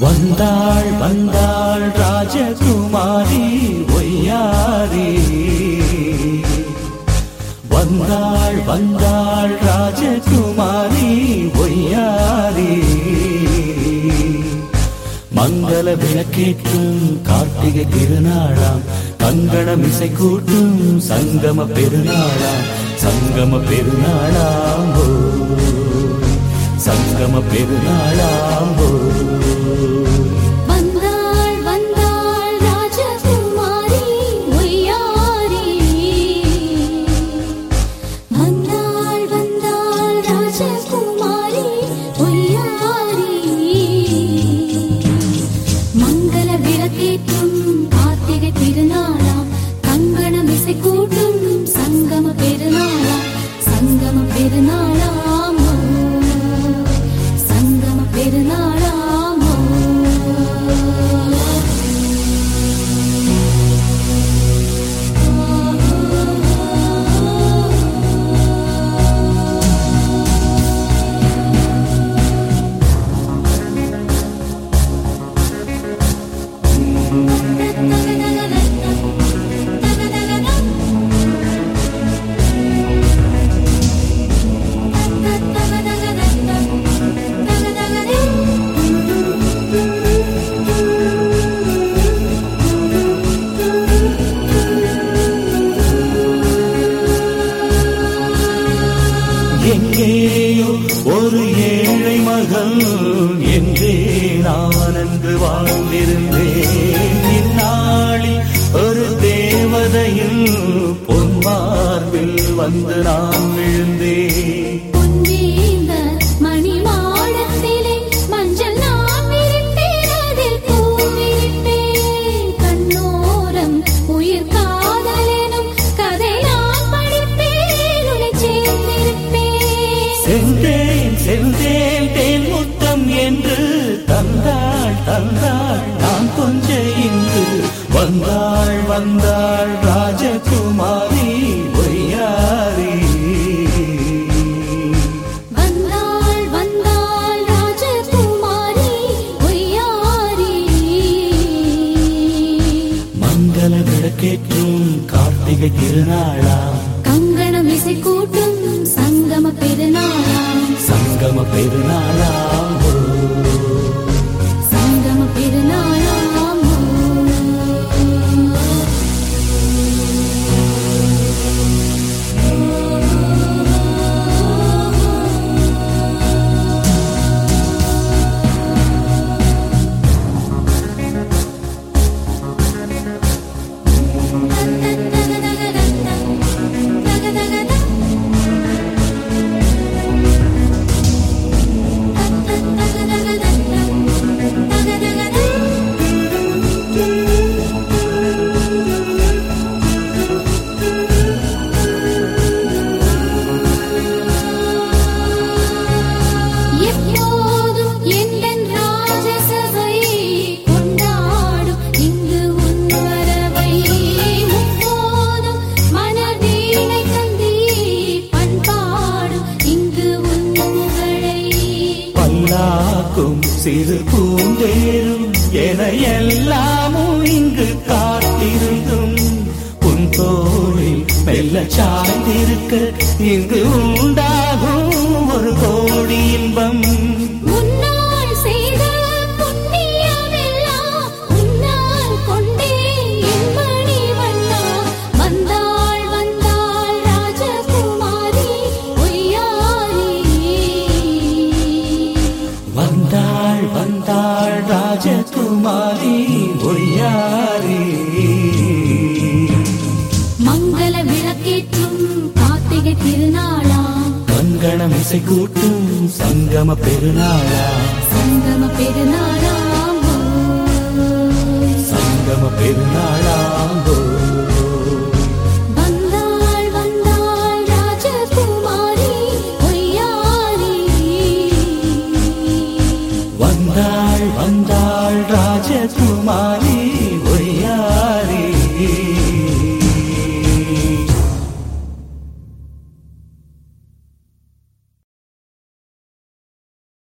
வந்தாள் வந்தாள் ராஜகுமாரி ஒய்யாரி. வந்தாள் வந்தாள் ராஜகுமாரி ஒய்யாரி. மங்கள விளக்கேற்றும் கார்த்திகை திருநாளாம் கங்கணம் இசை கூட்டும் சங்கம பெருநாளாம் சங்கம பெருநாளாம் சங்கம பெருநாளாம் ஓ. வந்தாள் ஏழை என்றே நான் அன்று வாழ்ந்திருந்தேன். இந்நாளில் ஒரு தேவதையில் பொன்மார்பில் வந்து நான் விழுந்தேன். என்று தந்தாள் தந்தாள் நான் கொஞ்ச இங்கு வந்தாள் வந்தாள் ராஜகுமாரி ஒய்யாரி விளக்கேற்றும் கார்த்திகை திருநாளா கங்கணம் இசை கூட்டும் சங்கம பெருநாளாம். சங்கம பெருநாளா சிறு பூந்தேரும் என எல்லாமும் இங்கு காத்திருந்தும். உன் தோளில் மெல்ல சாய்ந்திருக்க இங்கு உண்டாகும் ஒரு ஒய்யாரி மங்கள விளக்கேற்றும் கார்த்திகை திருநாளாம் கங்கணம் இசை கூட்டும் சங்கம பெருநாளா? சங்கம பெருநாளாம் ஓ. சங்கம பெருநாளாம்